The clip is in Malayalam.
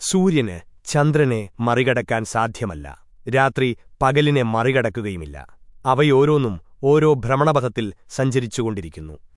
സൂര്യന് ചന്ദ്രനെ മറികടക്കാൻ സാധ്യമല്ല. രാത്രി പകലിനെ മറികടക്കുകയുമില്ല. അവയോരോന്നും ഓരോ ഭ്രമണപഥത്തിൽ സഞ്ചരിച്ചുകൊണ്ടിരിക്കുന്നു.